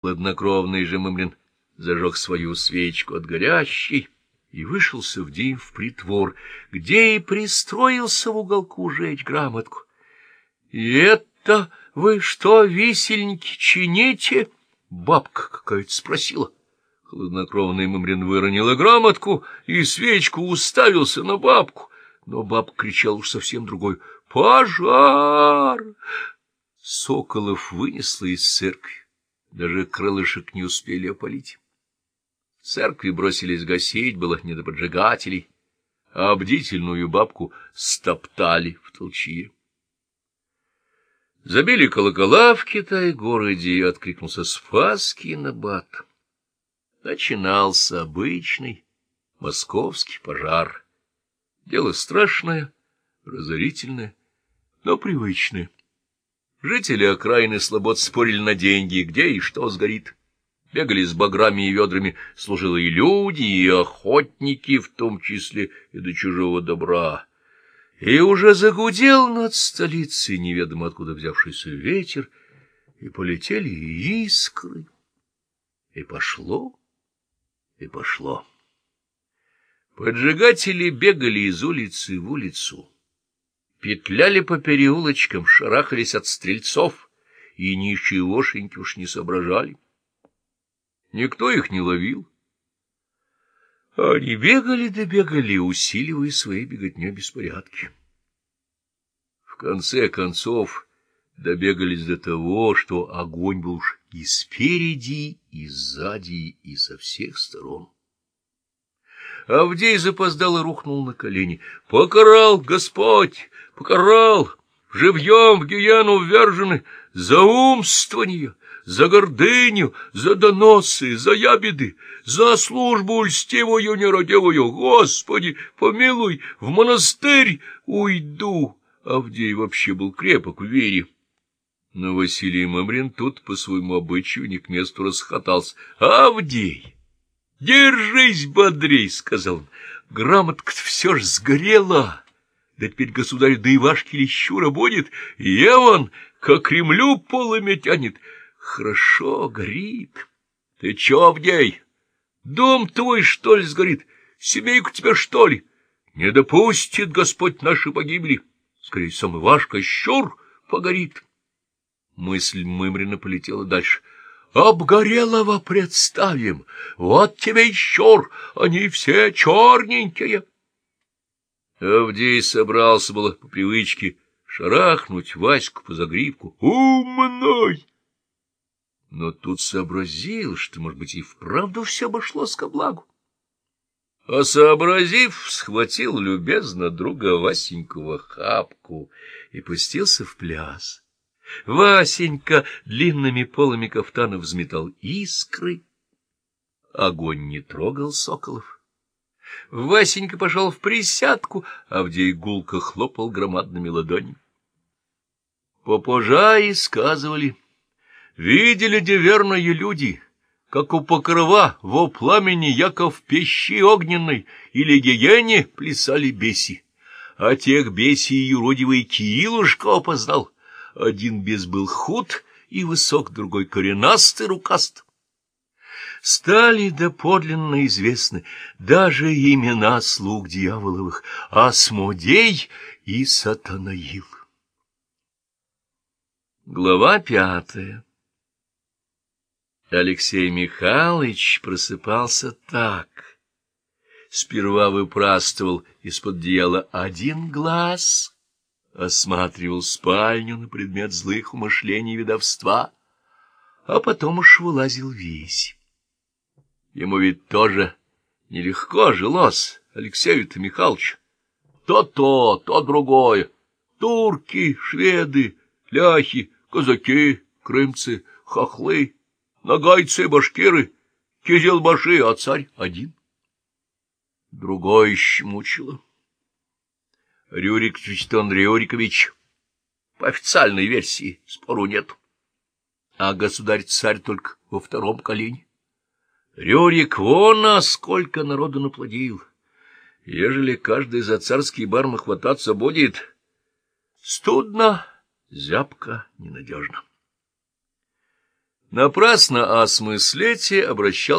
Хладнокровный же Мымрин зажег свою свечку от горящей и вышелся в день в притвор, где и пристроился в уголку жечь грамотку. — И это вы что, висельники, чините? — бабка какая-то спросила. Хладнокровный Мымрин выронил грамотку и свечку уставился на бабку. Но бабка кричал уж совсем другой. «Пожар!» Соколов вынесла из церкви. Даже крылышек не успели опалить. В церкви бросились гасить, было не до поджигателей, а бдительную бабку стоптали в толчье. Забили колокола в Китай-городе, и откликнулся Спасский набат. Начинался обычный московский пожар. Дело страшное, разорительное, но привычное. Жители окраины слобод спорили на деньги, где и что сгорит. Бегали с баграми и ведрами служилые люди и охотники, в том числе и до чужого добра. И уже загудел над столицей неведомо откуда взявшийся ветер, и полетели искры. И пошло, и пошло. Поджигатели бегали из улицы в улицу петляли по переулочкам, шарахались от стрельцов и ничегошеньки уж не соображали. Никто их не ловил. Они бегали да бегали, усиливая свои беготню беспорядки. В конце концов добегались до того, что огонь был уж и спереди, и сзади, и со всех сторон. Авдей запоздало рухнул на колени. «Покарал Господь! Покарал! Живьем в гиену ввержены за умствование, за гордыню, за доносы, за ябеды, за службу льстивую нерадивую. Господи, помилуй, в монастырь уйду!» Авдей вообще был крепок в вере. Но Василий Мамрин тут по своему обычаю не к месту расхотался. «Авдей!» — Держись бодрей, — сказал он. — Грамотка-то все ж сгорела. Да теперь государь да Ивашки Лещура будет, и он к Кремлю полами тянет. Хорошо горит. Ты чё, Авдей? Дом твой, что ли, сгорит? Семейку тебя, что ли? Не допустит Господь нашей погибели. Скорее, сам Ивашка Щур погорит. Мысль Мымрина полетела дальше — Обгорелого представим. Вот тебе и чур, они все черненькие. Авдей собрался было по привычке шарахнуть Ваську по загривку. Умной! Но тут сообразил, что, может быть, и вправду все обошлось ко благу. А сообразив, схватил любезно друга Васенького хапку и пустился в пляс. Васенька длинными полами кафтана взметал искры. Огонь не трогал соколов. Васенька пошел в присядку, Авдей гулко хлопал громадными ладонями. Попожа сказывали, видели деверные люди, как у покрова во пламени Яков пещи огненной или гиене плясали беси, а тех беси юродивый Киилушка опознал — один без был худ и высок, другой коренастый, рукаст. Стали доподлинно известны даже имена слуг дьяволовых — Асмодей и Сатанаил. Глава пятая Алексей Михайлович просыпался так. Сперва выпрастывал из-под одеяла один глаз — осматривал спальню на предмет злых умышлений и ведовства, а потом уж вылазил весь. Ему ведь тоже нелегко жилось, Алексею-то Михайловичу. То-то, то другое. Турки, шведы, ляхи, казаки, крымцы, хохлы, нагайцы, башкиры, кизелбаши, а царь один. Другое еще мучило. Рюрик Тристон Рюрикович. По официальной версии спору нет. А государь-царь только во втором колене. Рюрик вон а сколько народу наплодил. Ежели каждый за царский барм хвататься будет, студно, зябко, ненадежно. Напрасно о смыслете обращался